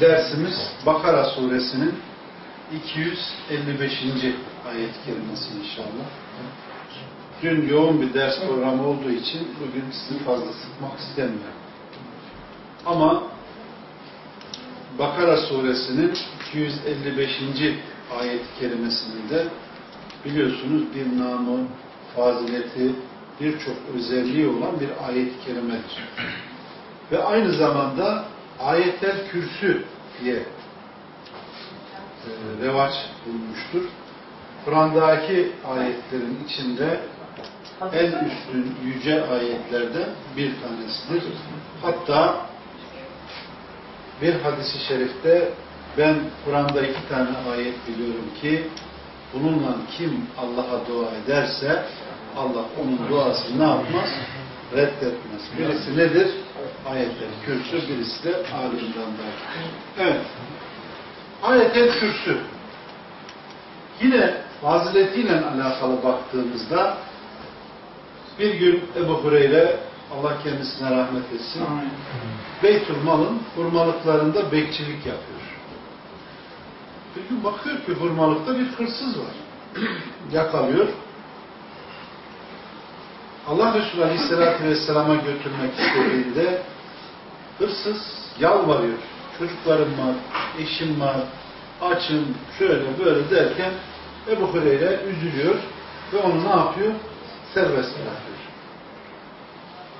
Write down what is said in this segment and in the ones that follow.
Dersimiz Bakara suresinin 255. ayet-i kerimesi inşallah. Dün yoğun bir ders programı olduğu için bugün sizi fazla sıkmak istemiyorum. Ama Bakara suresinin 255. ayet-i kerimesinin de biliyorsunuz bir namı, fazileti, birçok özelliği olan bir ayet-i. Ve aynı zamanda ayetler kürsü diye e, revaç bulmuştur. Kur'an'daki ayetlerin içinde en üstün yüce ayetlerden bir tanesidir. Hatta bir hadisi şerifte ben Kur'an'da iki tane ayet biliyorum ki bununla kim Allah'a dua ederse Allah onun duasını ne yapmaz? Reddetmez. Birisi nedir? Ayetler kürsü, birisi de alimdandır. Evet. Ayetel kürsü. Yine faziletiyle alakalı baktığımızda bir gün Ebu Hureyre Allah kendisine rahmet etsin. Beytül Mal'ın hurmalıklarında bekçilik yapıyor. Bir gün bakıyor ki hurmalıkta bir hırsız var. Yakalıyor. Allah Resulü Aleyhisselatü Vesselam'a götürmek istediğinde hırsız yalvarıyor. Çocuklarım var, eşim var, açım, şöyle böyle derken Ebu Hureyre üzülüyor ve onu ne yapıyor? Serbest bırakıyor.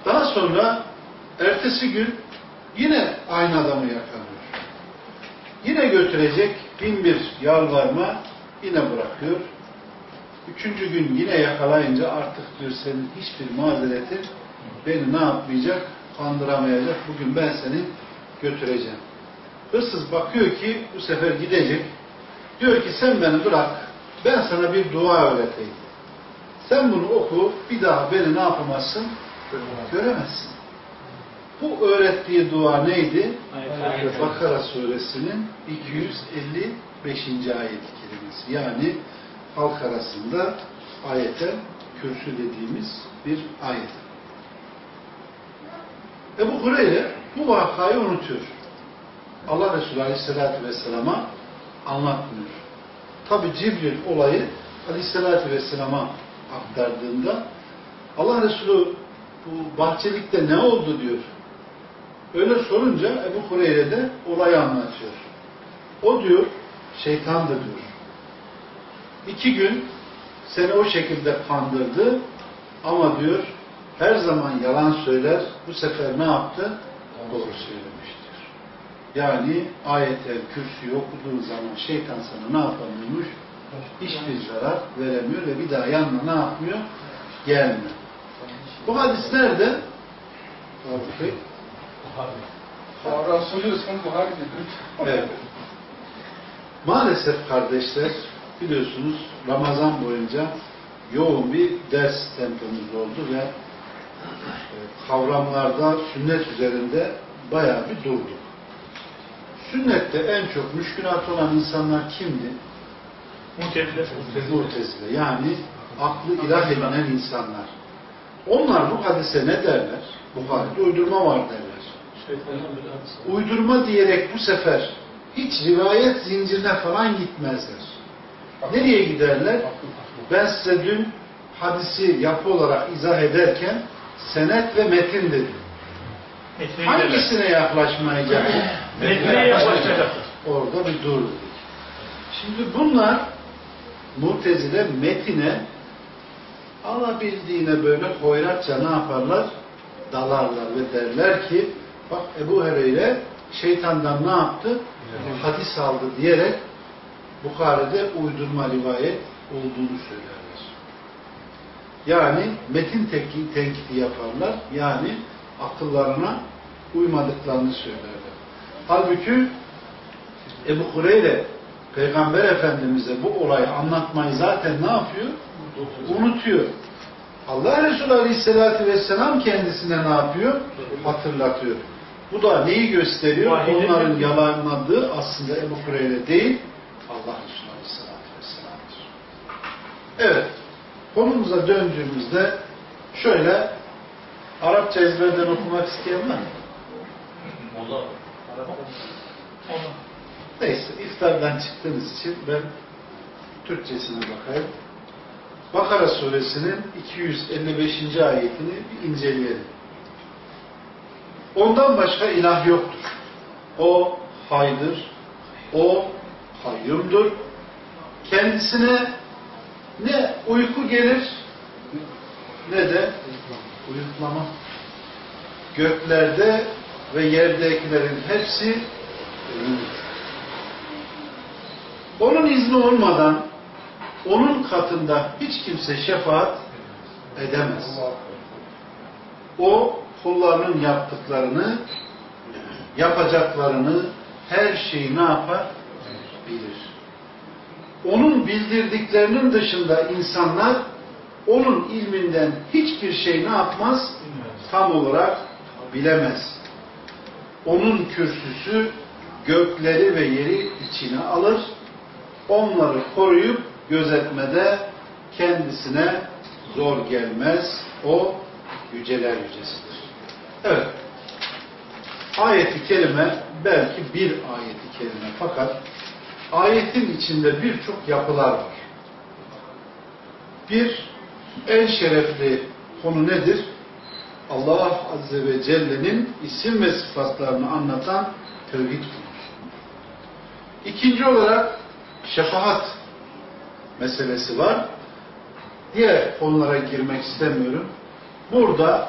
Daha sonra ertesi gün yine aynı adamı yakalıyor. Yine götürecek bin bir yalvarma yine bırakıyor. Üçüncü gün yine yakalayınca artık diyor senin hiçbir mazeretin beni ne yapmayacak? Kandıramayacak. Bugün ben seni götüreceğim. Hırsız bakıyor ki bu sefer gidecek. Diyor ki sen beni bırak. Ben sana bir dua öğreteyim. Sen bunu oku. Bir daha beni ne yapamazsın? Göremezsin. Bu öğrettiği dua neydi? Bakara suresinin 255. ayet-i kerimesi. Yani halk arasında ayete kürsü dediğimiz bir ayet. Ebu Hureyre bu vakayı unutuyor. Allah Resulü Aleyhisselatü Vesselam'a anlatmıyor. Tabi Cibril olayı Aleyhisselatü Vesselam'a aktardığında Allah Resulü bu bahçelikte ne oldu diyor. Öyle sorunca Ebu Hureyre de olayı anlatıyor. O diyor şeytandı diyor. İki gün seni o şekilde kandırdı ama diyor her zaman yalan söyler. Bu sefer ne yaptı? Doğru söylemiştir. Yani ayetel kürsüyü okuduğun zaman şeytan sana ne yapamıyormuş? Hiçbir zarar veremiyor ve bir daha yanına ne yapmıyor? Gelmiyor. Bu hadis nerede? Buhari. Buhari Evet. Maalesef kardeşler biliyorsunuz Ramazan boyunca yoğun bir ders tempomuz oldu ve kavramlarda sünnet üzerinde bayağı bir durduk. Sünnette en çok müşkülat olan insanlar kimdi? Mutezile. Mutezile. Yani aklı ilah edinen insanlar. Onlar bu hadise ne derler? Buhari'de uydurma var derler. Uydurma diyerek bu sefer hiç rivayet zincirine falan gitmezler. Nereye giderler? Ben size dün hadisi yapı olarak izah ederken senet ve metin dedim. Hangisine yaklaşmayacak? Metneye yaklaşacaktır. Orada bir dur dedik. Şimdi bunlar mutezile metine alabildiğine böyle hoyratça ne yaparlar? Dalarlar ve derler ki bak Ebu Hureyre şeytandan ne yaptı? Hadis aldı diyerek Bukhari'de uydurma rivayet olduğunu söylerler. Yani metin tenkidi, tenkidi yaparlar. Yani akıllarına uymadıklarını söylerler. Halbuki Ebu Hureyre Peygamber Efendimiz'e bu olayı anlatmayı zaten ne yapıyor? Unutuyor. Allah Resulü Aleyhisselatü Vesselam kendisine ne yapıyor? Hatırlatıyor. Bu da neyi gösteriyor? Vahide Onların mi? yalanladığı aslında Ebu Hureyre değil, Allah Resulü Aleyhisselatü Vesselam'dır. Evet, konumuza döndüğümüzde şöyle Arapça ezberden okumak isteyen var mı? Onu. Neyse iftardan çıktığınız için ben Türkçesine bakayım. Bakara suresinin 255. ayetini bir inceleyelim. Ondan başka ilah yoktur. O haydır. O kayyumdur. Kendisine ne uyku gelir ne de uyuklama. Göklerde ve yerdekilerin hepsi ölümdür. Onun izni olmadan onun katında hiç kimse şefaat edemez. O kullarının yaptıklarını, yapacaklarını, her şeyi ne yapar? Bilir. Onun bildirdiklerinin dışında insanlar onun ilminden hiçbir şey ne yapmaz? Tam olarak bilemez. Onun kürsüsü gökleri ve yeri içine alır. Onları koruyup gözetmede kendisine zor gelmez. O yüceler yücesidir. Evet. Ayeti kerime belki bir ayeti kerime fakat ayetin içinde birçok yapılar var. Bir, en şerefli konu nedir? Allah Azze ve Celle'nin isim ve sıfatlarını anlatan tevhid konusu. İkinci olarak şefaat meselesi var. Diğer konulara girmek istemiyorum. Burada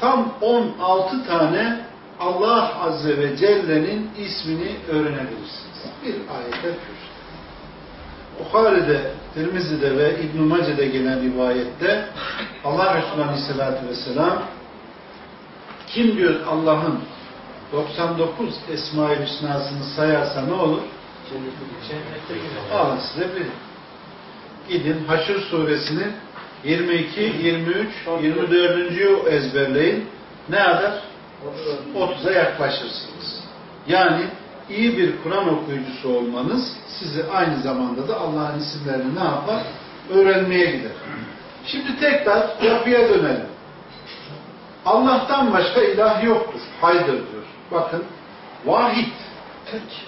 tam 16 tane Allah Azze ve Celle'nin ismini öğrenebilirsiniz. Bir ayete kürsü. Bukhari'de, Tirmizi'de ve İbn-i Mace'de gelen rivayette Allah Resulü Aleyhisselatü Vesselam kim diyor Allah'ın 99 Esma-i Hüsna'sını sayarsa ne olur? Alın size bir. Gidin Haşr suresinin 22, 23, 24. ezberleyin. Ne kadar? 30'a yaklaşırsınız. Yani iyi bir Kur'an okuyucusu olmanız sizi aynı zamanda da Allah'ın isimlerini ne yapar? Öğrenmeye gider. Şimdi tekrar yapıya dönelim. Allah'tan başka ilah yoktur. Haydır diyor. Bakın vahid. Tek.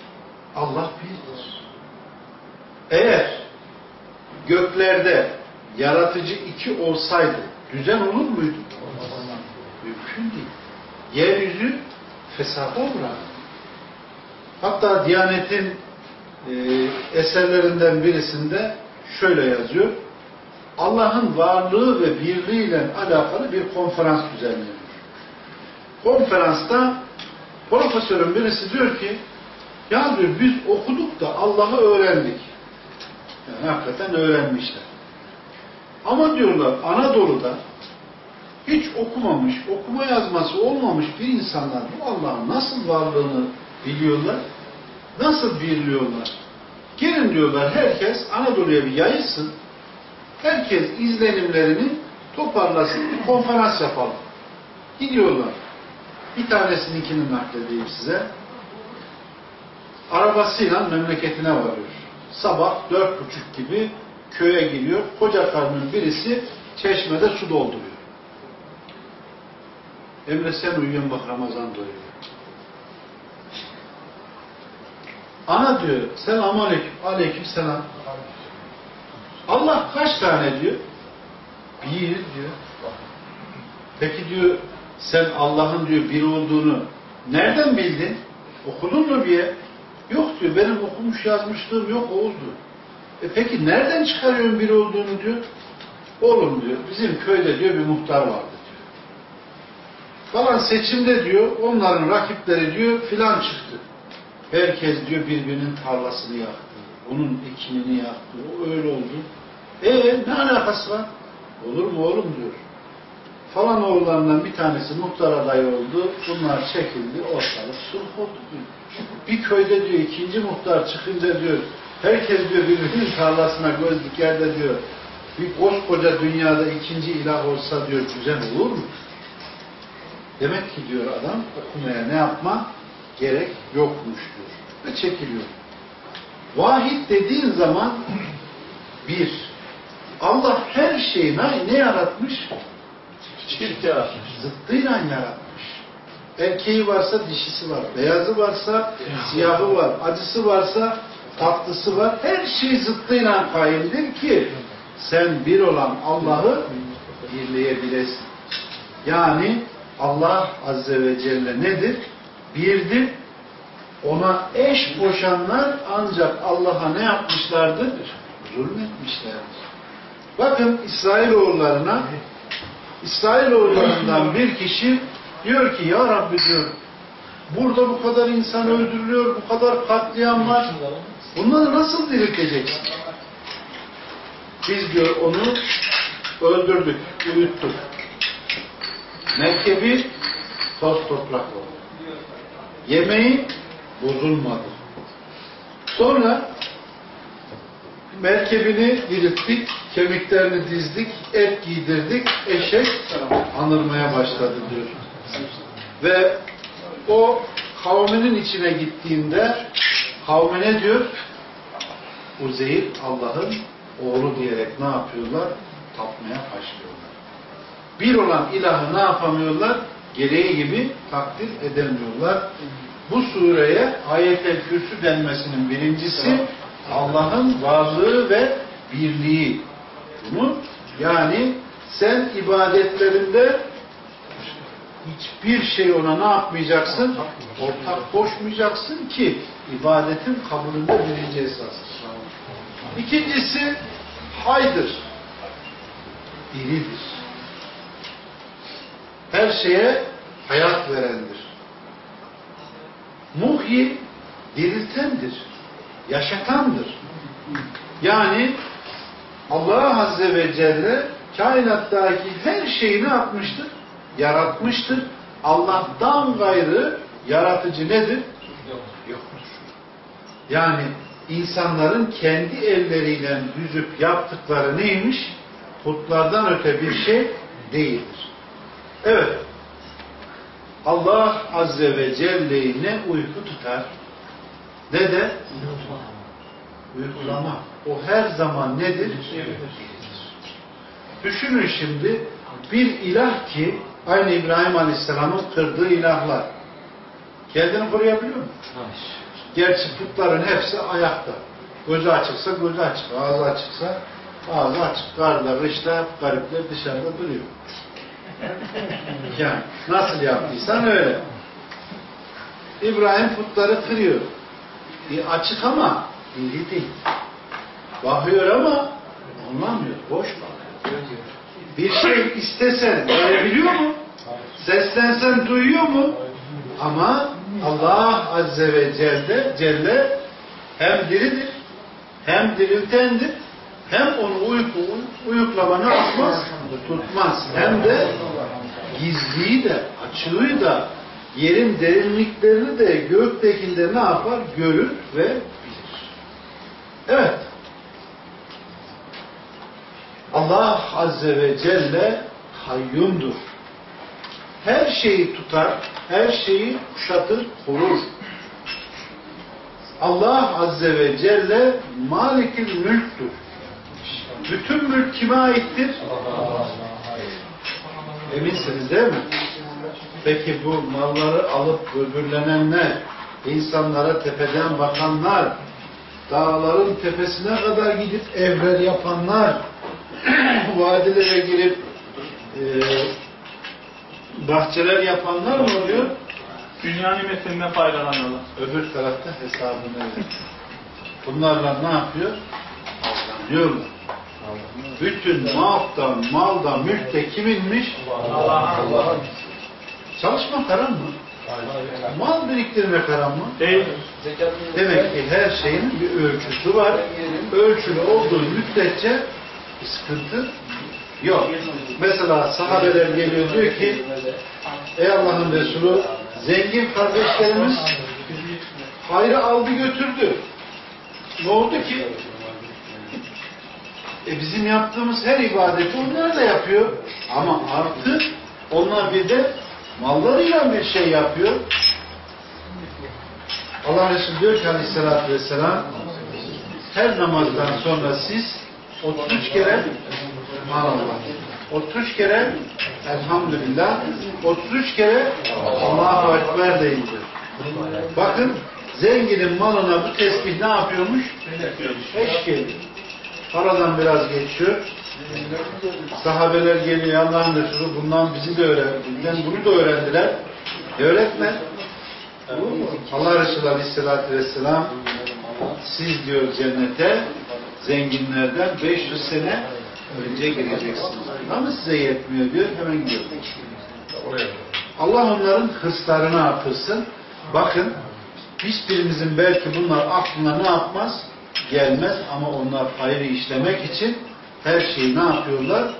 Allah birdir. Eğer göklerde yaratıcı iki olsaydı düzen olur muydu? Mümkün değil. Yeryüzü fesada uğrar. Hatta Diyanet'in e, eserlerinden birisinde şöyle yazıyor. Allah'ın varlığı ve birliğiyle alakalı bir konferans düzenleniyor. Konferansta profesörün birisi diyor ki ya diyor biz okuduk da Allah'ı öğrendik. Yani hakikaten öğrenmişler. Ama diyorlar Anadolu'da hiç okumamış, okuma yazması olmamış bir insanlar bu Allah'ın nasıl varlığını biliyorlar, nasıl biliyorlar. Gelin diyorlar herkes Anadolu'ya bir yayılsın, herkes izlenimlerini toparlasın, bir konferans yapalım. Gidiyorlar. Bir tanesininkini nakledeyim size. Arabasıyla memleketine varıyor. Sabah dört buçuk gibi köye giriyor. Koca karnın birisi çeşmede su dolduruyor. Emre sen uyuyorsun bak Ramazan doyuyor. Ana diyor selam aleyküm. Aleyküm selam. Allah kaç tane diyor? Bir diyor. Peki diyor sen Allah'ın diyor bir olduğunu nereden bildin? Okudun mu bir yer? Yok diyor benim okumuş yazmışlığım yok diyor. E peki nereden çıkarıyorsun biri olduğunu diyor. Oğlum diyor bizim köyde diyor bir muhtar diyor. Falan seçimde diyor onların rakipleri diyor filan çıktı. Herkes diyor birbirinin tarlasını yaktı. Onun ekinini yaktı. O öyle oldu. E ne alakası var? Olur mu oğlum diyor. Falan oğullarından bir tanesi muhtar adayı oldu. Bunlar çekildi. Ortalık sulh oldu diyor. Bir köyde diyor ikinci muhtar çıkınca diyor herkes diyor birbirinin tarlasına göz diker de diyor bir koskoca dünyada ikinci ilah olsa diyor düzen olur mu? Demek ki diyor adam okumaya ne yapma? Gerek yokmuş diyor. Ve çekiliyor. Vahid dediğin zaman bir, Allah her şeyi ne, ne yaratmış? Çift yaratmış. Zıttıyla yaratmış. Erkeği varsa dişisi var, beyazı varsa siyahı var, acısı varsa tatlısı var. Her şey zıttıyla kaimdir ki sen bir olan Allah'ı birleyebilesin. Yani Allah Azze ve Celle nedir? Birdir. Ona eş koşanlar ancak Allah'a ne yapmışlardır? Zulmetmişlerdir. Bakın İsrailoğullarına İsrailoğullarından bir kişi diyor ki ya Rabbi diyor burada bu kadar insan öldürülüyor, bu kadar katliam var. Bunları nasıl dirilteceksin? Biz diyor onu öldürdük, uyuttuk. Merkebi toz toprak oldu. Yemeği bozulmadı. Sonra merkebini dirilttik, kemiklerini dizdik, et giydirdik, eşek anırmaya başladı diyor. Ve o kavminin içine gittiğinde kavmine diyor Uzeyr Allah'ın oğlu diyerek ne yapıyorlar? Tapmaya başlıyorlar. Bir olan ilahı ne yapamıyorlar? Gereği gibi takdir edemiyorlar. Bu sureye ayet-el kürsü denmesinin birincisi Allah'ın varlığı ve birliği. Bunu yani sen ibadetlerinde hiçbir şey ona ne yapmayacaksın? Ortak koşmayacaksın ki ibadetin kabulünde birinci esas. İkincisi haydır. Diridir. Her şeye hayat verendir. Muhyi diriltendir. Yaşatandır. Yani Allah Azze ve Celle kainattaki her şeyi ne yapmıştır? Yaratmıştır. Allah'tan gayrı yaratıcı nedir? Yoktur. Yani insanların kendi elleriyle düzüp yaptıkları neymiş? Putlardan öte bir şey değildir. Evet. Allah Azze ve Celle'yi ne uyku tutar ne de uygulama. O her zaman nedir? Düşünün şimdi bir ilah ki aynı İbrahim Aleyhisselam'ın kırdığı ilahlar. Kendini koruyabiliyor mu? Gerçi putların hepsi ayakta. Gözü açıksa gözü açık, ağzı açıksa ağzı açık. Karlar, rışlar, garipler dışarıda duruyor. Yani nasıl yaptıysan öyle. İbrahim putları kırıyor. E, açık ama dili değil. Bakıyor ama anlamıyor. Boş bakıyor. Bir şey istesen görebiliyor mu? Seslensen duyuyor mu? Ama Allah Azze ve Celle, Celle hem diridir, hem diriltendir, hem onu uyku, uyuklama ne yapmaz? Tutmaz. Hem de gizliyi de, açığı da, yerin derinliklerini de göktekinde ne yapar? Görür ve bilir. Evet. Allah Azze ve Celle kayyumdur. Her şeyi tutar, her şeyi kuşatır, korur. Allah Azze ve Celle malikil mülktür. Bütün mülk kime aittir? Eminsiniz değil mi? Peki bu malları alıp böbürlenenler, insanlara tepeden bakanlar, dağların tepesine kadar gidip evler yapanlar, vadilere girip e, bahçeler yapanlar mı oluyor? Dünya nimetinden faydalanıyorlar. Öbür tarafta hesabını veriyor. Bunlarla ne yapıyor? Aldanıyorlar. Bütün malda, malda, mülkte kiminmiş? Allah'a. Çalışmak haram mı? Mal biriktirmek haram mı? Değil. Demek ki her şeyin bir ölçüsü var. Ölçülü olduğu müddetçe bir sıkıntı yok. Mesela sahabeler geliyor diyor ki Ey Allah'ın Resulü zengin kardeşlerimiz hayrı aldı götürdü. Ne oldu ki? E bizim yaptığımız her ibadeti onlar da yapıyor. Ama artık onlar bir de mallarıyla bir şey yapıyor. Allah Resulü diyor ki aleyhissalatü vesselam her namazdan sonra siz 33 kere Allah 33 kere Elhamdülillah, 33 kere Allahu Ekber deyindir. Bakın zenginin malına bu tesbih ne yapıyormuş? Eşk ediyor. Aradan biraz geçiyor. Sahabeler geliyor Allah'ın Resulü bundan bizi de öğrendiler. Bunu da öğrendiler. E öğretmen. Allah Resulü Aleyhisselatü Vesselam siz diyor cennete zenginlerden 500 sene önce gireceksiniz. Ama size yetmiyor diyor hemen gidiyor. Allah onların hırslarını artırsın. Bakın hiçbirimizin belki bunlar aklına ne yapmaz? Gelmez ama onlar ayrı işlemek için her şeyi ne yapıyorlar?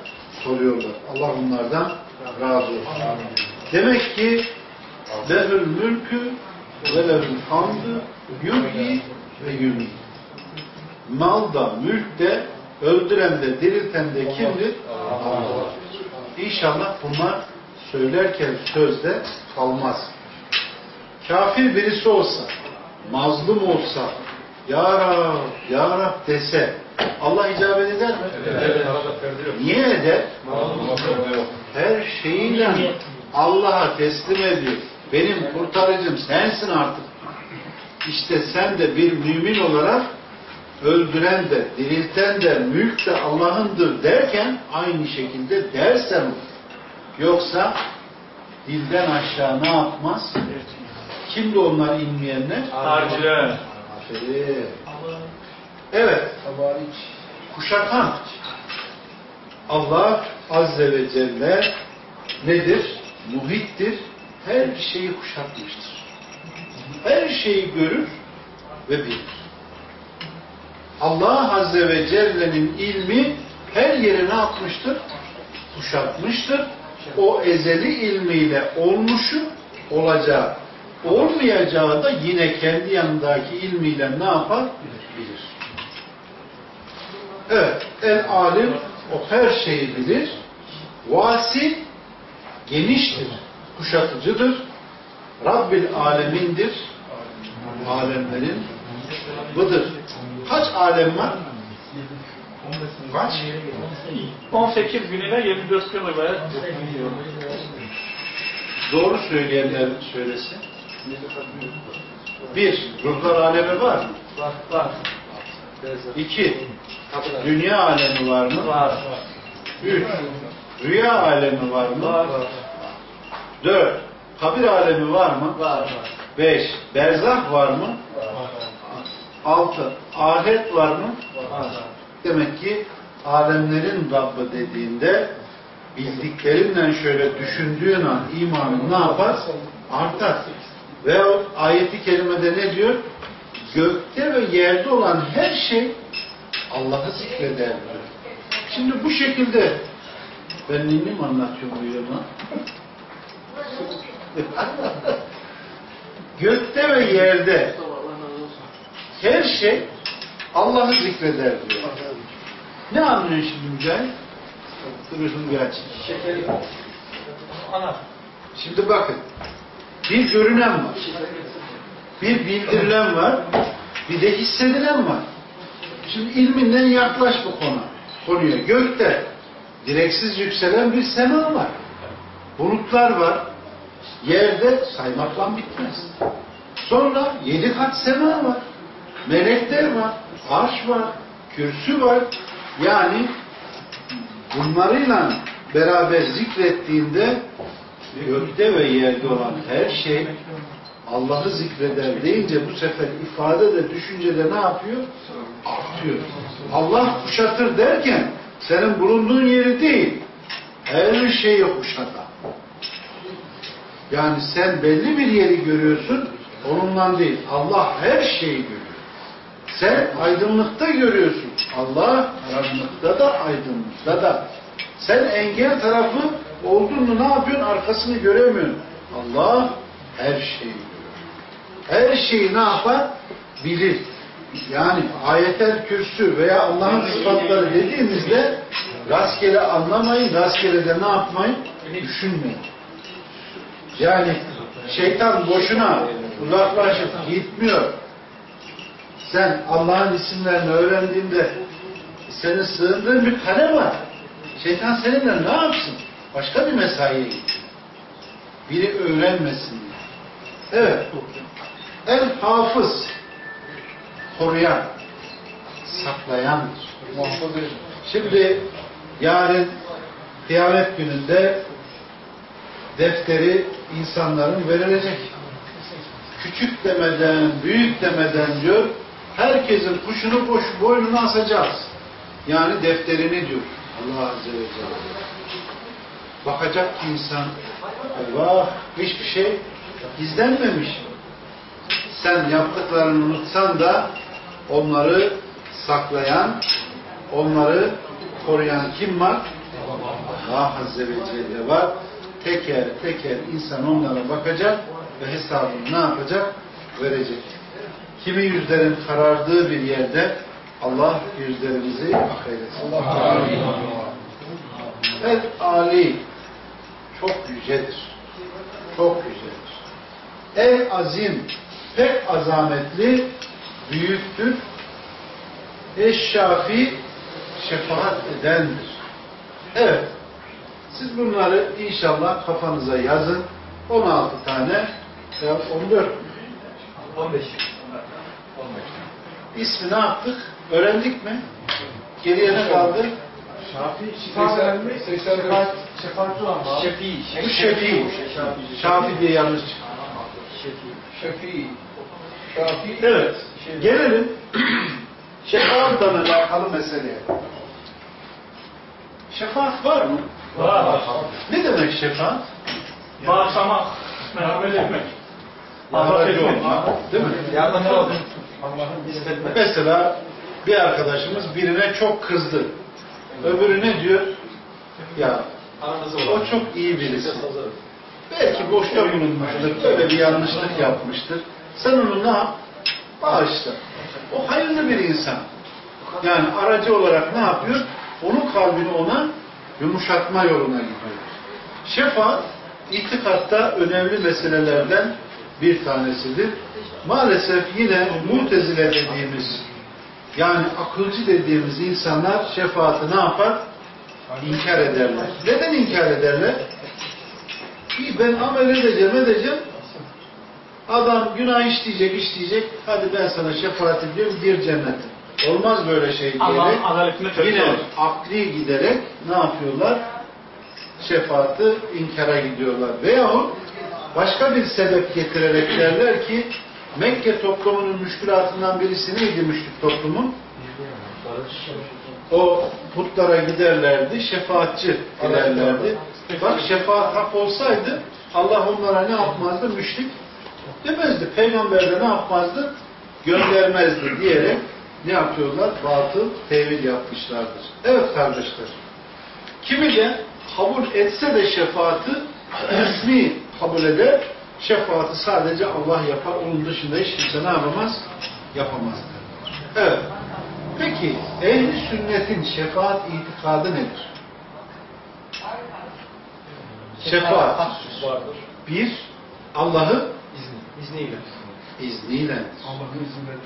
Soruyorlar. Allah onlardan razı olsun. Demek ki lehül mülkü ve lehül hamdü yuhyi ve yumit. Mal da, mülk de, öldüren de, dirilten de kimdir? Allah. İnşallah bunlar söylerken sözde kalmaz. Kafir birisi olsa, mazlum olsa, Ya Rab, Ya Rab dese, Allah icabet eder mi? Niye eder? Her şeyiyle Allah'a teslim ediyor. Benim kurtarıcım sensin artık. İşte sen de bir mümin olarak öldüren de, dirilten de, mülk de Allah'ındır derken aynı şekilde dersen. Yoksa dilden aşağı ne yapmaz? Kimdi onlar inmeyenler? Harcı. Aferin. Evet. Kuşatan. Allah Azze ve Celle nedir? Muhittir. Her şeyi kuşatmıştır. Her şeyi görür ve bilir. Allah Azze ve Celle'nin ilmi her yere ne yapmıştır? Kuşatmıştır. O ezeli ilmiyle olmuşu olacağı, olmayacağı da yine kendi yanındaki ilmiyle ne yapar? Bilir. Evet, el alim o her şeyi bilir. Vasil geniştir, kuşatıcıdır. Rabbil alemindir. Alemlerin budur. Kaç alem var? Kaç? 18 gün ile 24 yıl evvel Doğru söyleyenler söylesin. Bir, ruhlar alemi var mı? var. Var. İki, dünya alemi var mı? Var. Üç, rüya alemi var mı? Var. Dört, kabir alemi var mı? Var. Beş, berzah var mı? Altı, ahiret var mı? Var. Demek ki alemlerin Rabbı dediğinde bildiklerinden şöyle düşündüğün an imanın ne yapar? Artar. Veyahut ayeti kerimede ne diyor? Gökte ve yerde olan her şey Allah'ı zikreder diyor. Şimdi bu şekilde ben ninni mi anlatıyorum uyuyorum lan? Gökte ve yerde her şey Allah'ı zikreder diyor. Ne anlıyorsun şimdi Mücahit? Duruşunu bir aç. Ana. Şimdi bakın. Bir görünen var. Bir bildirilen var. Bir de hissedilen var. Şimdi ilminden yaklaş bu konu. Konuya. Gökte direksiz yükselen bir sema var. Bulutlar var. Yerde saymakla bitmez. Sonra yedi kat sema var. Melekler var. Arş var. Kürsü var. Yani bunlarıyla beraber zikrettiğinde gökte ve yerde olan her şey Allah'ı zikreder deyince bu sefer ifade de düşüncede ne yapıyor? Artıyor. Allah kuşatır derken senin bulunduğun yeri değil, her şeyi kuşatan. Yani sen belli bir yeri görüyorsun, onunla değil. Allah her şeyi görüyor. Sen aydınlıkta görüyorsun. Allah karanlıkta da aydınlıkta da. Sen engel tarafı oldun mu ne yapıyorsun? Arkasını göremiyorsun. Allah her şeyi. Her şeyi ne yapar? Bilir. Yani ayetel kürsü veya Allah'ın sıfatları dediğimizde rastgele anlamayın, rastgele de ne yapmayın? Düşünmeyin. Yani şeytan boşuna uzaklaşıp gitmiyor. Sen Allah'ın isimlerini öğrendiğinde senin sığındığın bir kale var. Şeytan seninle ne yapsın? Başka bir mesaiye gidiyor. Biri öğrenmesin diye. Evet. El hafız koruyan, saklayandır. Şimdi yarın kıyamet gününde defteri insanların verilecek. Küçük demeden, büyük demeden diyor, herkesin kuşunu boş boynuna asacağız. Yani defterini diyor Allah Azze ve Celle. Bakacak ki insan, Allah hiçbir şey gizlenmemiş. Sen yaptıklarını unutsan da onları saklayan, onları koruyan kim var? Allah Azze ve Celle var. Teker teker insan onlara bakacak ve hesabını ne yapacak? Verecek. Kimi yüzlerin karardığı bir yerde Allah yüzlerimizi affeylesin. El Ali çok yücedir. Çok yücedir. El azim pek azametli, büyüktür. Eşşafi şefaat edendir. Evet. Siz bunları inşallah kafanıza yazın. 16 tane veya 14 mü? 15. İsmi ne yaptık? Öğrendik mi? Geriye ne kaldı? Şafi, şifa vermek, şefaat, şefaatli olan var. Şefi. Bu Şefi. Şafi diye yanlış çıktı. Şefi. Şafi. Evet. Gelelim şefaatla alakalı meseleye. Şefaat var mı? Var. Ne demek şefaat? Bağışlamak. Merhamet etmek. Azap etmek. Değil mi? Yardımcı olun. Allah'ın istetme. Mesela bir arkadaşımız birine çok kızdı. Öbürü ne diyor? Ya o çok iyi birisi. Belki boşta bulunmuştur, böyle bir yanlışlık yapmıştır. Sen onu ne yap? Bağışla. O hayırlı bir insan. Yani aracı olarak ne yapıyor? Onun kalbini ona yumuşatma yoluna gidiyor. Şefaat, itikatta önemli meselelerden bir tanesidir. Maalesef yine mutezile dediğimiz, yani akılcı dediğimiz insanlar şefaati ne yapar? İnkar ederler. Neden inkar ederler? İyi ben amel edeceğim edeceğim. Adam günah işleyecek işleyecek. Hadi ben sana şefaat ediyorum gir cennete. Olmaz böyle şey diyerek. Yine akli giderek ne yapıyorlar? Şefaati inkara gidiyorlar. Veyahut başka bir sebep getirerek derler ki Mekke toplumunun müşkülatından birisi neydi müşrik toplumun? O putlara giderlerdi, şefaatçi giderlerdi. Bak şefaat hak olsaydı Allah onlara ne yapmazdı? Müşrik demezdi. Peygamber de ne yapmazdı? Göndermezdi diyerek ne yapıyorlar? Batıl tevil yapmışlardır. Evet kardeşler. Kimi de kabul etse de şefaati ismi kabul eder. Şefaati sadece Allah yapar. Onun dışında hiç kimse ne yapamaz? Yapamaz. Evet. Peki ehli sünnetin şefaat itikadı nedir? Şefaat bir Allah'ın İzni. İzniyle. izniyle.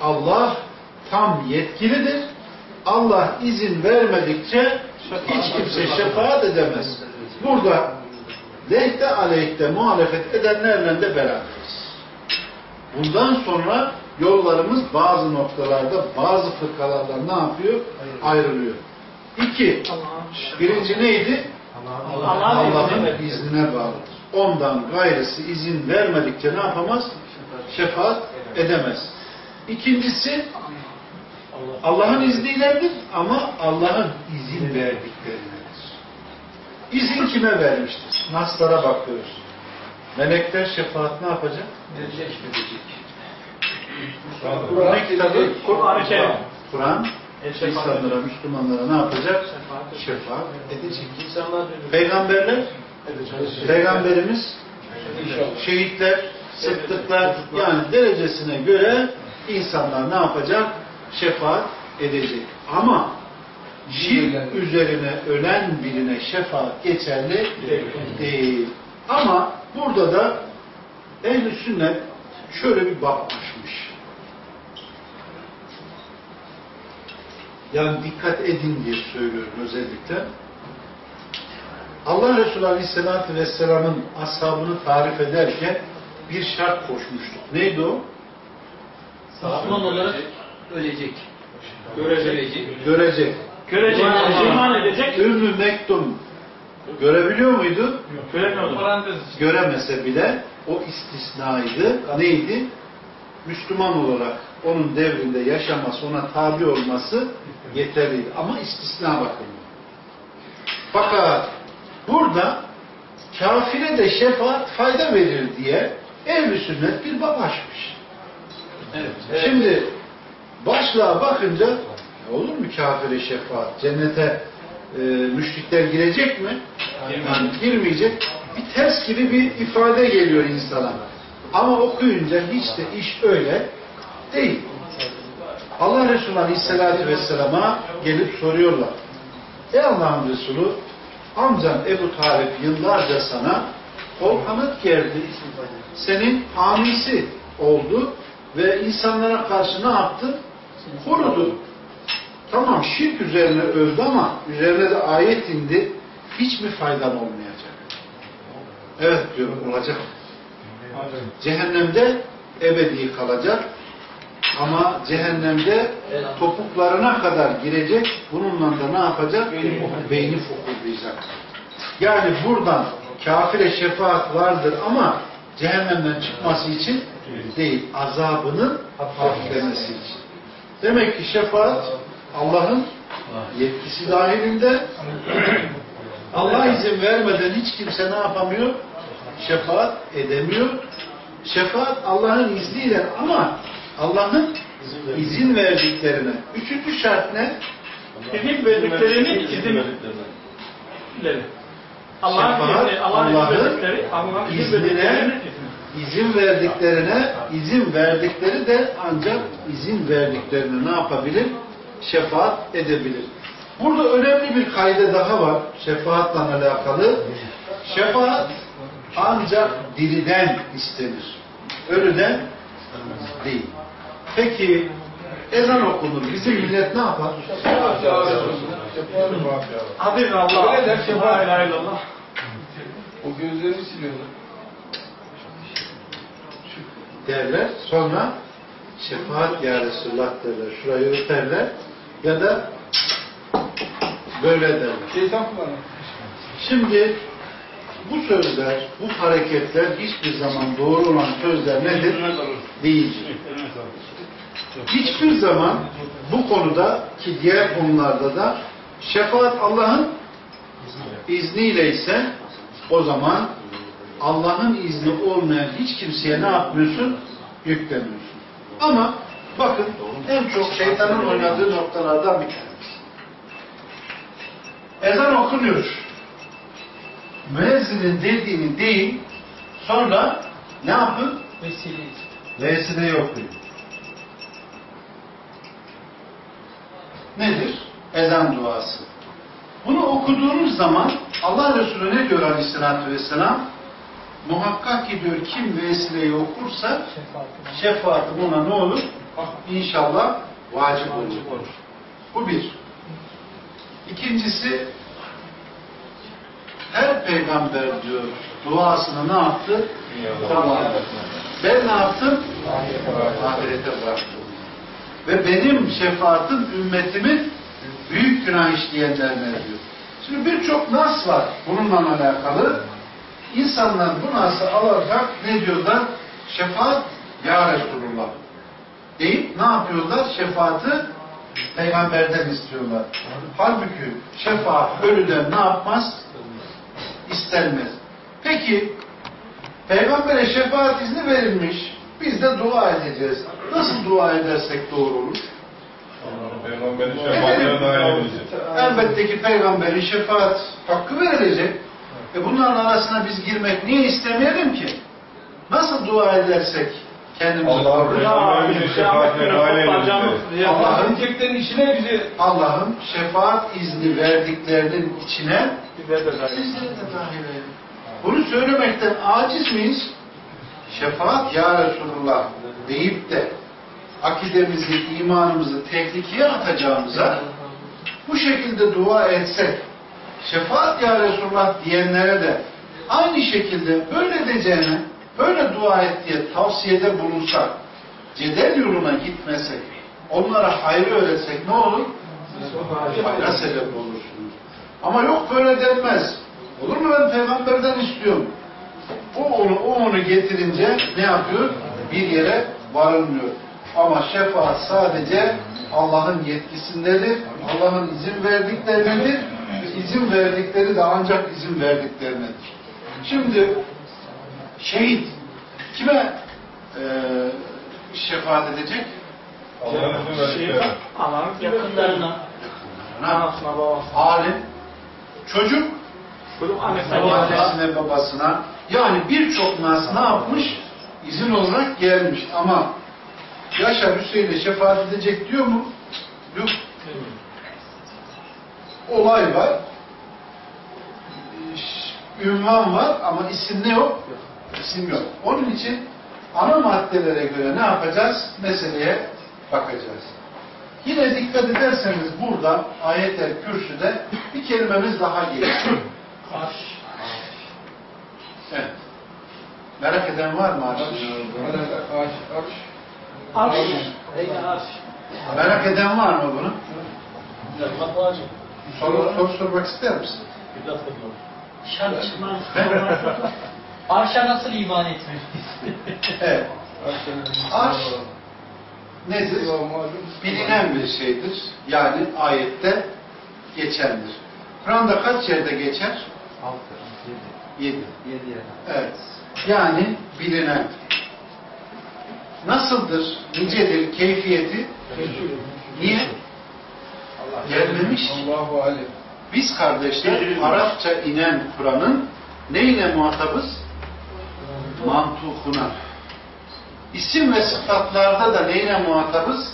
Allah tam yetkilidir. Allah izin vermedikçe hiç kimse şefaat edemez. Burada lehte aleyhte muhalefet edenlerle de beraberiz. Bundan sonra yollarımız bazı noktalarda, bazı fırkalardan ne yapıyor? Ayrılıyor. İki, birinci neydi? Allah'ın iznine bağlıdır. Ondan gayrısı izin vermedikçe ne yapamaz? Şefaat edemez. İkincisi Allah'ın izniyledir ama Allah'ın izin verdiklerindedir. İzin kime vermiştir? Naslara bakıyoruz. Melekler şefaat ne yapacak? Edecek. Kur'an kitabı, Kur'an-ı Kerim. Kur'an Şefaat insanlara, Müslümanlara ne yapacak? Şefaat edecek. İnsanlar Peygamberler, Peygamberimiz, şehitler, sıddıklar yani derecesine göre insanlar ne yapacak? Şefaat edecek. Ama şirk üzerine ölen birine şefaat geçerli değil. Ama burada da ehl sünnet şöyle bir bak açmış. Yani dikkat edin diye söylüyorum özellikle. Allah Resulü Aleyhisselatü Vesselam'ın ashabını tarif ederken bir şart koşmuştuk. Neydi o? Müslüman olarak ölecek. Görecek. Görecek. Görecek. İman- edecek. Ümmü Mektum görebiliyor muydu? Göremiyordu. Göremese bile o istisnaydı. Neydi? Müslüman olarak onun devrinde yaşaması, ona tabi olması yeterliydi. Ama istisna bakımı. Fakat burada kafire de şefaat fayda verir diye ehl sünnet bir bab açmış. Şimdi başlığa bakınca "Ya olur mu kafire şefaat? Cennete e, müşrikler girecek mi? Yani girmeyecek. Bir ters gibi bir ifade geliyor insana. Ama okuyunca hiç de iş öyle değil. Allah Resulü Aleyhisselatü Vesselam'a gelip soruyorlar. Ey Allah'ın Resulü amcan Ebu Talip yıllarca sana kol kanat gerdi. Senin hamisi oldu ve insanlara karşı ne yaptı? Korudu. Tamam şirk üzerine öldü ama üzerine de ayet indi. Hiç mi faydan olmayacak? Evet diyor olacak. Cehennemde ebedi kalacak. Ama cehennemde topuklarına kadar girecek. Bununla da ne yapacak? Beyni fokurlayacak. Yani buradan kafire şefaat vardır ama cehennemden çıkması için değil, azabının hafiflemesi için. Demek ki şefaat Allah'ın yetkisi dahilinde Allah izin vermeden hiç kimse ne yapamıyor? Şefaat edemiyor. Şefaat Allah'ın izniyle ama Allah'ın izin verdiklerine. Üçüncü şart ne? İzin verdiklerini izin Allah'ın izni, Allah'ın iznine verdiklerinin izni. izin verdiklerine, izin verdikleri de ancak izin verdiklerine ne yapabilir? Şefaat edebilir. Burada önemli bir kayda daha var şefaatle alakalı. Şefaat ancak diriden istenir. Ölüden değil. Peki ezan okunur. Bizim millet ne yapar? Aziz Allah. Öyle der, La şefaat. ilahe illallah. O gözlerini siliyorlar. derler. Sonra şefaat ya Resulullah derler. Şurayı öterler. Ya da böyle derler. Şeytan kullanıyor. Şimdi bu sözler, bu hareketler hiçbir zaman doğru olan sözler nedir? Değildir. Hiçbir zaman bu konuda ki diğer konularda da şefaat Allah'ın izniyle ise o zaman Allah'ın izni olmayan hiç kimseye ne yapmıyorsun? Yüklemiyorsun. Ama bakın en çok şeytanın oynadığı noktalardan bir tanesi. Ezan okunuyor. Müezzinin dediğini değil, sonra ne yapın? Vesile. Vesileyi okuyun. Nedir? Ezan duası. Bunu okuduğunuz zaman Allah Resulü ne diyor aleyhissalatü vesselam? Muhakkak ki diyor kim vesileyi okursa şefaati buna ne olur? İnşallah vacip olur. Bu bir. İkincisi her peygamber diyor duasını ne yaptı? Ben ne yaptım? Ahirete bıraktım. Ve benim şefaatim ümmetimin büyük günah işleyenlerine diyor. Şimdi birçok nas var bununla alakalı. İnsanlar bu nası alarak ne diyorlar? Şefaat ya Resulullah. Deyip ne yapıyorlar? Şefaati peygamberden istiyorlar. Halbuki şefaat ölüden ne yapmaz? İstenmez. Peki Peygamber'e şefaat izni verilmiş. Biz de dua edeceğiz. Nasıl dua edersek doğru olur? Peygamberin şefaatine. Elbette ki peygamberin şefaat hakkı verilecek. E bunların arasına biz girmek niye istemeyelim ki? Nasıl dua edersek Allah'ın? Peygamberin şefaatine nail. Allah'ın teklerin işine bizi Allah'ın şefaat izni verdiklerinin içine Bize de dahil. edelim. Bunu söylemekten aciz miyiz? Şefaat ya Resulullah deyip de akidemizi, imanımızı tehlikeye atacağımıza bu şekilde dua etsek şefaat ya Resulullah diyenlere de aynı şekilde böyle diyeceğine, böyle dua et diye tavsiyede bulunsak, cedel yoluna gitmesek, onlara hayrı öğretsek ne olur? Hayra sebep olursunuz. Ama yok böyle denmez. Olur mu ben peygamberden istiyorum. O onu, o onu getirince ne yapıyor? Bir yere varılmıyor. Ama şefaat sadece Allah'ın yetkisindedir. Allah'ın izin verdiklerinedir. İzin verdikleri de ancak izin verdiklerinedir. Şimdi şehit kime e, şefaat edecek? Allah'ın Şey, Yakınlarına. Anasına babasına. Alim, çocuk, Çocuk annesine babasına. annesine babasına yani birçok nas ne yapmış? İzin olarak gelmiş ama Yaşar Hüseyin'e şefaat edecek diyor mu? Yok. Olay var. Ünvan var ama isim ne yok? İsim yok. Onun için ana maddelere göre ne yapacağız? Meseleye bakacağız. Yine dikkat ederseniz burada ayet-el kürsüde bir kelimemiz daha geliyor. Evet. Merak eden var mı arş? Arş. Merak eden var mı bunu? Soru, soru sormak ister misin? Şan çıkmaz. Arşa nasıl iman etmek? Evet. Arş nedir? Bilinen bir şeydir. Yani ayette geçendir. Kur'an'da kaç yerde geçer? Yedi. Evet. Yani bilinen. Nasıldır? Nicedir? Keyfiyeti? Niye? Gelmemiş. Allahu alem. Biz kardeşler Arapça inen Kur'an'ın neyle muhatabız? Mantukuna. İsim ve sıfatlarda da neyle muhatabız?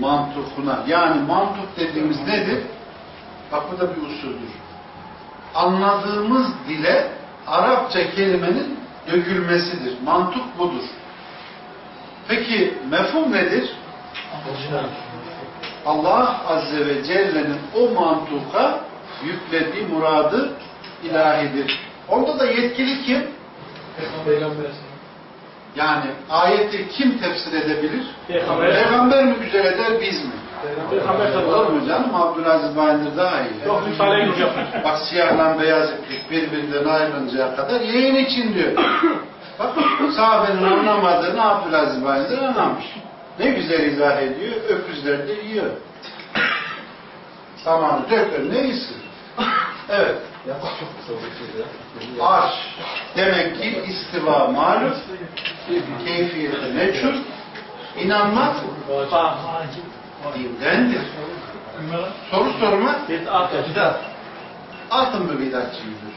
Mantukuna. Yani mantuk dediğimiz nedir? Bak bu da bir usuldür. Anladığımız dile Arapça kelimenin dökülmesidir. Mantuk budur. Peki mefhum nedir? Allah Azze ve Celle'nin o mantuka yüklediği muradı ilahidir. Orada da yetkili kim? Yani ayeti kim tefsir edebilir? Peygamber. Peygamber mi güzel eder, biz mi? Peygamber Olur mu canım? Abdülaziz Bayındır daha iyi. Yok. Bak siyahla beyaz iplik birbirinden ayrılıncaya kadar yayın için diyor. Bak sahabenin anlamadığını Abdülaziz Bayındır anlamış. Ne güzel izah ediyor, öküzler de yiyor. Tamam, dök önüne yesin. Evet. Arş demek ki istiva malum, keyfiyeti meçhul, inanmak dindendir. Soru sorma, Bid'at. altın mı bidatçıydır?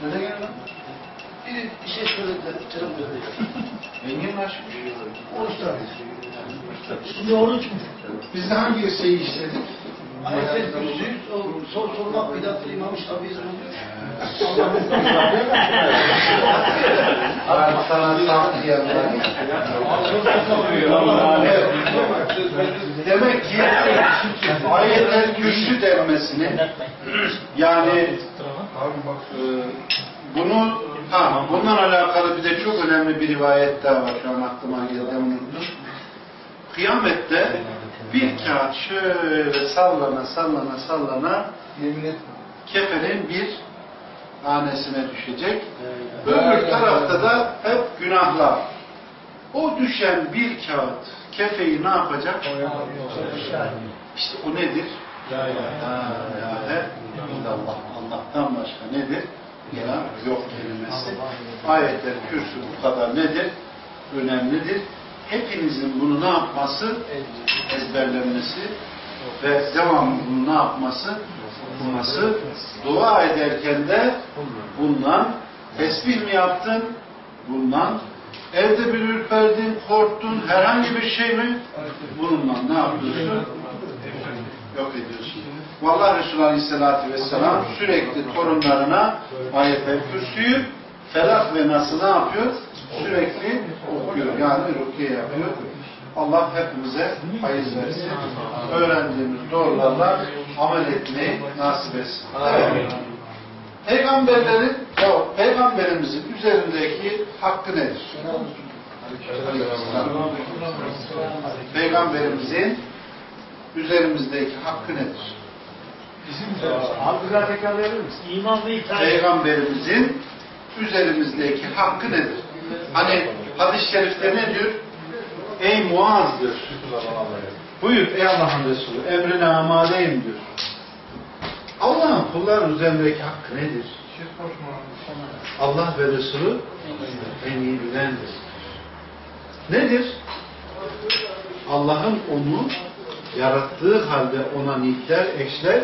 Söyle gel lan. Biri bir şey söyledi. Canım dedi. Engin aşkı. Oruç Şimdi oruç mu? Biz hangi şeyi işledik? Ayet kürsü, sor sormak bidat İmam Şafii'nin. Ben sana sağ diyenler. Demek ki ayetler kürsü denmesini yani e, bunu ha, bundan alakalı bir de çok önemli bir rivayet daha var şu an aklıma geldi. Kıyamette bir kağıt şöyle sallana sallana sallana kefenin bir hanesine düşecek. Öbür tarafta da hep günahlar. O düşen bir kağıt kefeyi ne yapacak? İşte o nedir? La ilahe illallah. Allah'tan başka nedir? Ya yok kelimesi. Ayetler kürsü bu kadar nedir? Önemlidir. Hepinizin bunu ne yapması? Ezberlenmesi ve devamlı bunu ne yapması? Bulması. Dua ederken de bundan tesbih mi yaptın? Bundan evde bir ürperdin, korktun, herhangi bir şey mi? Bununla ne yapıyorsun? Yok ediyorsun. Vallahi Resulü Aleyhisselatü Vesselam sürekli torunlarına ayet-el kürsüyü Felak ve Nas'ı ne yapıyor? Sürekli okuyor. Yani rukiye yapıyor. Allah hepimize hayır versin. Öğrendiğimiz doğrularla amel etmeyi nasip etsin. Evet. Peygamberlerin, ya peygamberimizin üzerindeki hakkı nedir? Peygamberimizin üzerimizdeki hakkı nedir? Abi güzel tekrar verir misin? İmanlı itaat. Peygamberimizin üzerimizdeki hakkı nedir? Hani hadis-i şerifte ne diyor? Ey Muaz diyor. Buyur ey Allah'ın Resulü emrine amadeyim diyor. Allah'ın kulların üzerindeki hakkı nedir? Allah ve Resulü en iyi bilendir. Nedir? Allah'ın onu yarattığı halde ona nitler, eşler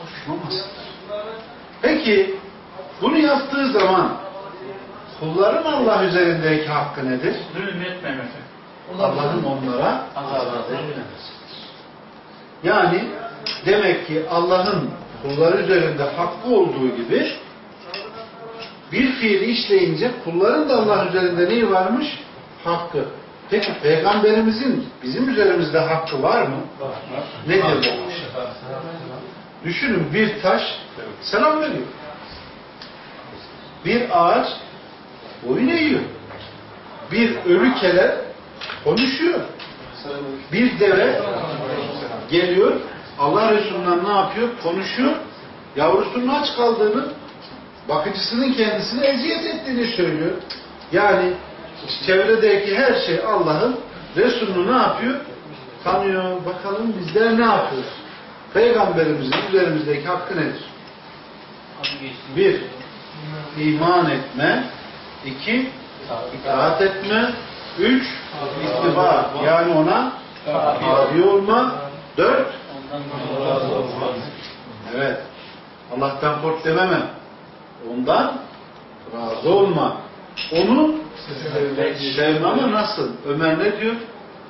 koşmamasıdır. Peki bunu yaptığı zaman kulların Allah üzerindeki hakkı nedir? Zulmetmemesi. Allah'ın onlara azap etmemesidir. Yani demek ki Allah'ın kulları üzerinde hakkı olduğu gibi bir fiili işleyince kulların da Allah üzerinde neyi varmış? Hakkı. Peki Peygamberimizin bizim üzerimizde hakkı var mı? Nedir bu? Düşünün bir taş selam veriyor. Bir ağaç boyun eğiyor. Bir ölü kele konuşuyor. Bir deve geliyor. Allah Resulü'nden ne yapıyor? Konuşuyor. Yavrusunun aç kaldığını, bakıcısının kendisine eziyet ettiğini söylüyor. Yani çevredeki her şey Allah'ın Resulünü ne yapıyor? Tanıyor. Bakalım bizler ne yapıyoruz? Peygamberimizin üzerimizdeki hakkı nedir? Bir, iman etme. iki itaat etme. Üç, ittiba. Yani ona tabi olma. Dört, evet. Allah'tan kork dememe. Ondan razı olma. Onu sevme ama nasıl? Ömer ne diyor?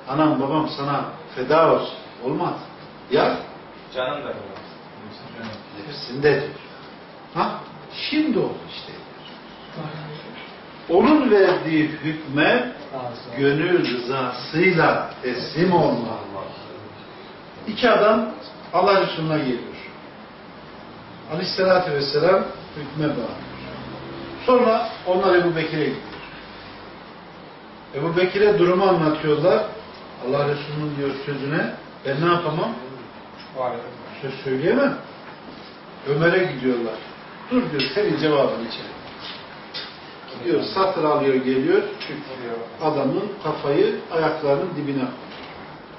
Anam babam sana feda olsun. Olmaz. Ya Canım da nefsinde diyor. Ha? Şimdi oldu işte. Onun verdiği hükme gönül rızasıyla teslim olma. İki adam Allah Resulü'ne geliyor. Aleyhisselatü Vesselam hükme bağlıyor. Sonra onlar Ebu Bekir'e gidiyor. Ebu Bekir'e durumu anlatıyorlar. Allah Resulü'nün diyor sözüne ben ne yapamam? Söz söyleyemem. Ömer'e gidiyorlar. Dur diyor senin cevabını içelim. Gidiyor satır alıyor geliyor. Adamın kafayı ayaklarının dibine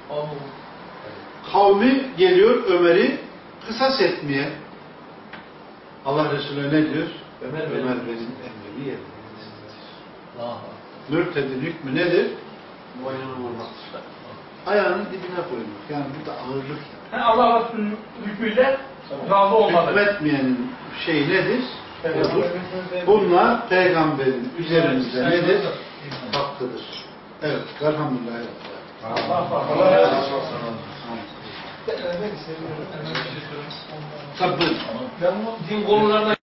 koyuyor. Kavmi geliyor Ömer'i kısas etmeye. Allah Resulü ne diyor? Ömer, Ömer benim emrimi yerine. Mürtedin hükmü nedir? Boynunu vurmaktır. Ayağının dibine koymak. Yani bu da ağırlık. yani. Yani Allah Resulü'nün hükmüyle razı olmalı. Hükmetmeyenin şey nedir? Odur. Bunlar peygamberin üzerimizde nedir? Hakkıdır. Evet. Elhamdülillah. Allah Allah. Allah razı olsun. Tabii. Ben bu din konularına